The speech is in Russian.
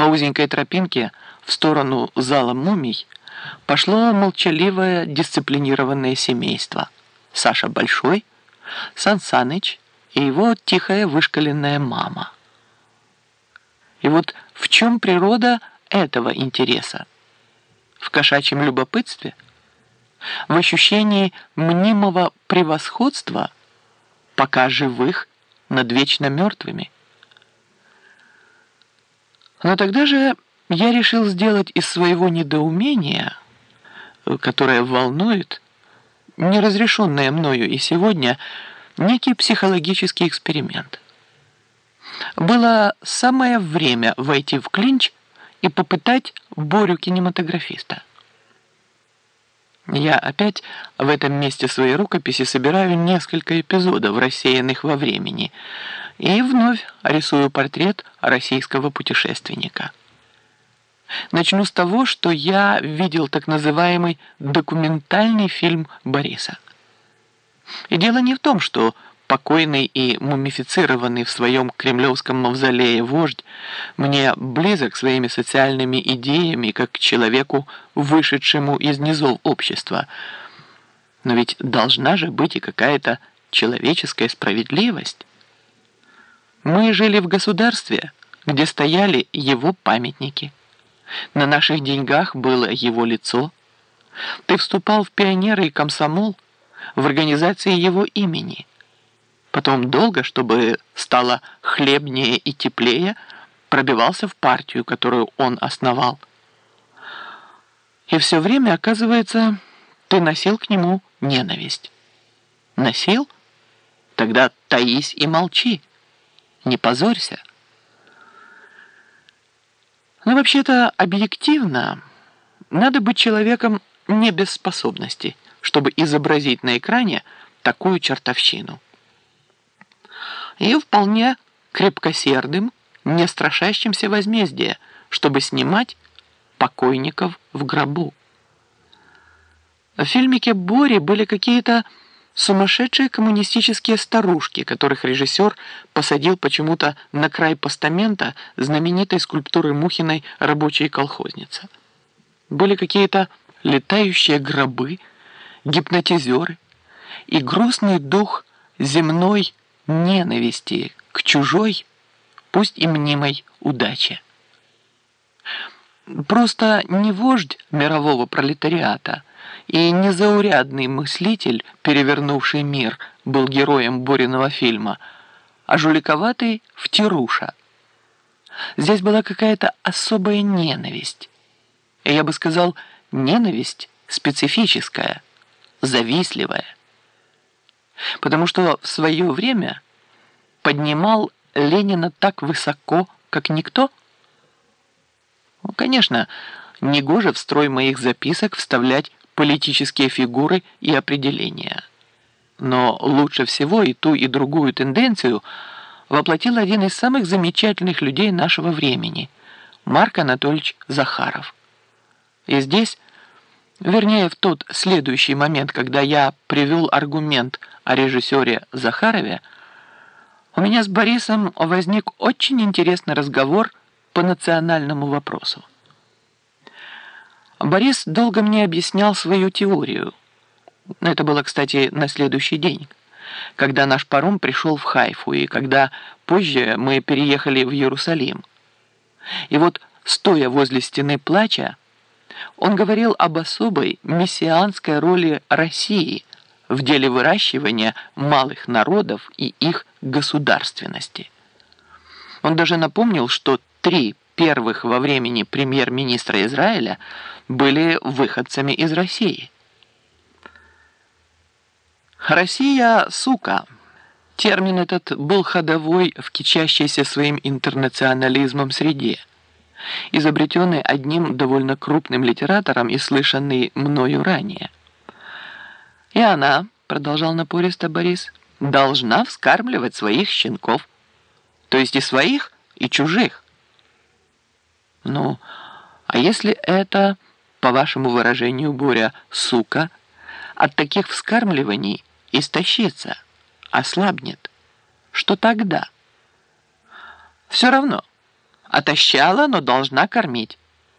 По узенькой тропинке в сторону зала мумий пошло молчаливое дисциплинированное семейство. Саша Большой, Сан Саныч и его тихая вышкаленная мама. И вот в чем природа этого интереса? В кошачьем любопытстве? В ощущении мнимого превосходства, пока живых, над вечно мертвыми? Но тогда же я решил сделать из своего недоумения, которое волнует, неразрешенное мною и сегодня, некий психологический эксперимент. Было самое время войти в клинч и попытать Борю-кинематографиста. Я опять в этом месте своей рукописи собираю несколько эпизодов, рассеянных во времени, и вновь рисую портрет российского путешественника. Начну с того, что я видел так называемый документальный фильм Бориса. И дело не в том, что покойный и мумифицированный в своем кремлевском мавзолее вождь мне близок своими социальными идеями, как к человеку, вышедшему из низов общества. Но ведь должна же быть и какая-то человеческая справедливость. Мы жили в государстве, где стояли его памятники. На наших деньгах было его лицо. Ты вступал в пионеры и комсомол в организации его имени – Потом долго, чтобы стало хлебнее и теплее, пробивался в партию, которую он основал. И все время, оказывается, ты носил к нему ненависть. Носил? Тогда таись и молчи. Не позорься. Но вообще-то объективно надо быть человеком не без способностей, чтобы изобразить на экране такую чертовщину и вполне крепкосердым, не страшащимся возмездия, чтобы снимать покойников в гробу. В фильмике Бори были какие-то сумасшедшие коммунистические старушки, которых режиссер посадил почему-то на край постамента знаменитой скульптуры Мухиной «Рабочая колхозница». Были какие-то летающие гробы, гипнотизеры и грустный дух земной ненависти к чужой, пусть и мнимой, удаче. Просто не вождь мирового пролетариата и незаурядный мыслитель, перевернувший мир, был героем Бориного фильма, а жуликоватый втируша. Здесь была какая-то особая ненависть. Я бы сказал, ненависть специфическая, завистливая потому что в свое время поднимал Ленина так высоко, как никто? Конечно, негоже в строй моих записок вставлять политические фигуры и определения. Но лучше всего и ту, и другую тенденцию воплотил один из самых замечательных людей нашего времени – Марк Анатольевич Захаров. И здесь Вернее, в тот следующий момент, когда я привел аргумент о режиссере Захарове, у меня с Борисом возник очень интересный разговор по национальному вопросу. Борис долго мне объяснял свою теорию. Это было, кстати, на следующий день, когда наш паром пришел в Хайфу и когда позже мы переехали в Иерусалим. И вот, стоя возле стены плача, он говорил об особой мессианской роли России в деле выращивания малых народов и их государственности. Он даже напомнил, что три первых во времени премьер-министра Израиля были выходцами из России. «Россия, сука!» Термин этот был ходовой в кичащейся своим интернационализмом среде – изобретенный одним довольно крупным литератором и слышанный мною ранее. И она, продолжал напористо Борис, должна вскармливать своих щенков, то есть и своих, и чужих. Ну, а если это, по вашему выражению, Боря, сука, от таких вскармливаний истощится, ослабнет, что тогда? Все равно – Отощала, но должна кормить.